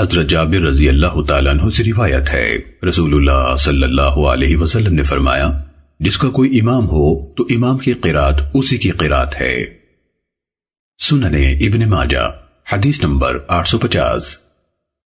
حضرت جابر رضی اللہ تعالیٰ عنہ سے روایت ہے۔ رسول اللہ صلی اللہ علیہ وسلم نے فرمایا، جس کا کوئی امام ہو تو امام کی قرآت اسی کی قرآت ہے۔ سننے ابن ماجہ، حدیث نمبر آٹھ سو پچاس۔